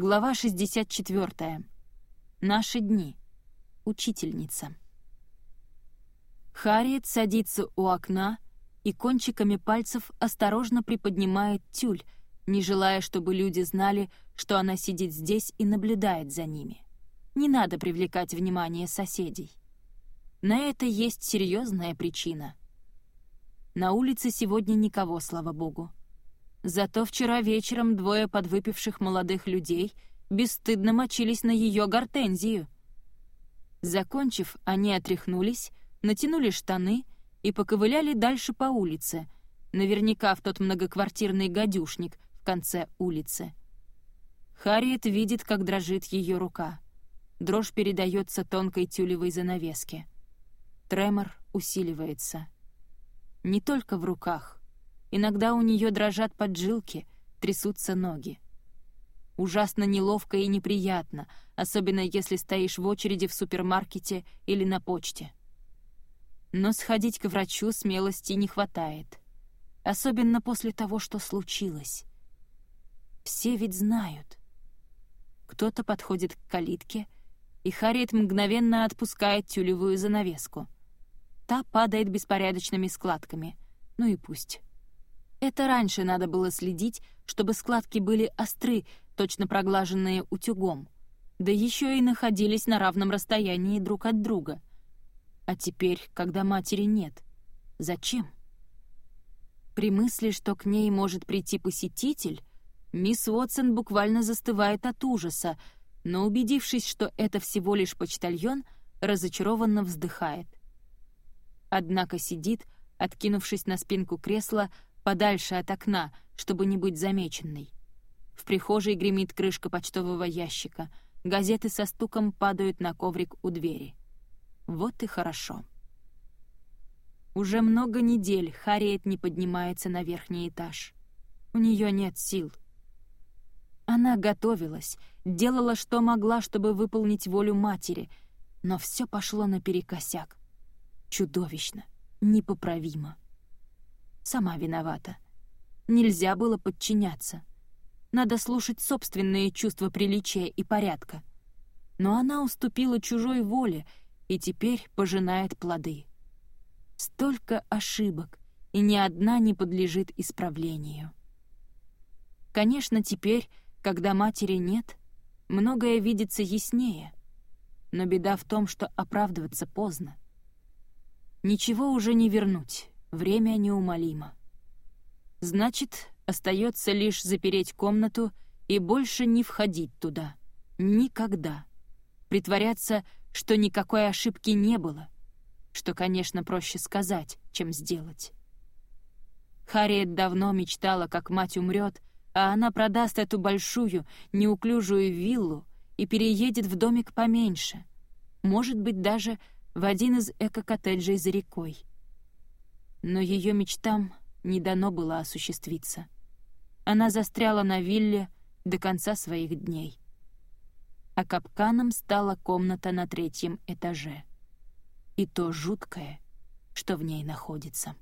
Глава 64. Наши дни. Учительница. Харриет садится у окна и кончиками пальцев осторожно приподнимает тюль, не желая, чтобы люди знали, что она сидит здесь и наблюдает за ними. Не надо привлекать внимание соседей. На это есть серьезная причина. На улице сегодня никого, слава богу. Зато вчера вечером двое подвыпивших молодых людей бесстыдно мочились на ее гортензию. Закончив, они отряхнулись, натянули штаны и поковыляли дальше по улице, наверняка в тот многоквартирный гадюшник в конце улицы. Харриет видит, как дрожит ее рука. Дрожь передается тонкой тюлевой занавеске. Тремор усиливается. Не только в руках. Иногда у нее дрожат поджилки, трясутся ноги. Ужасно неловко и неприятно, особенно если стоишь в очереди в супермаркете или на почте. Но сходить к врачу смелости не хватает. Особенно после того, что случилось. Все ведь знают. Кто-то подходит к калитке, и Харриет мгновенно отпускает тюлевую занавеску. Та падает беспорядочными складками. Ну и пусть. Это раньше надо было следить, чтобы складки были остры, точно проглаженные утюгом, да еще и находились на равном расстоянии друг от друга. А теперь, когда матери нет, зачем? При мысли, что к ней может прийти посетитель, мисс Уотсон буквально застывает от ужаса, но, убедившись, что это всего лишь почтальон, разочарованно вздыхает. Однако сидит, откинувшись на спинку кресла, подальше от окна, чтобы не быть замеченной. В прихожей гремит крышка почтового ящика, газеты со стуком падают на коврик у двери. Вот и хорошо. Уже много недель Харриет не поднимается на верхний этаж. У нее нет сил. Она готовилась, делала, что могла, чтобы выполнить волю матери, но все пошло наперекосяк. Чудовищно, непоправимо. Сама виновата. Нельзя было подчиняться. Надо слушать собственные чувства приличия и порядка. Но она уступила чужой воле и теперь пожинает плоды. Столько ошибок, и ни одна не подлежит исправлению. Конечно, теперь, когда матери нет, многое видится яснее, но беда в том, что оправдываться поздно. Ничего уже не вернуть, Время неумолимо. Значит, остается лишь запереть комнату и больше не входить туда. Никогда. Притворяться, что никакой ошибки не было. Что, конечно, проще сказать, чем сделать. Харриет давно мечтала, как мать умрет, а она продаст эту большую, неуклюжую виллу и переедет в домик поменьше. Может быть, даже в один из эко-коттеджей за рекой но ее мечтам не дано было осуществиться. Она застряла на вилле до конца своих дней. А капканом стала комната на третьем этаже. И то жуткое, что в ней находится.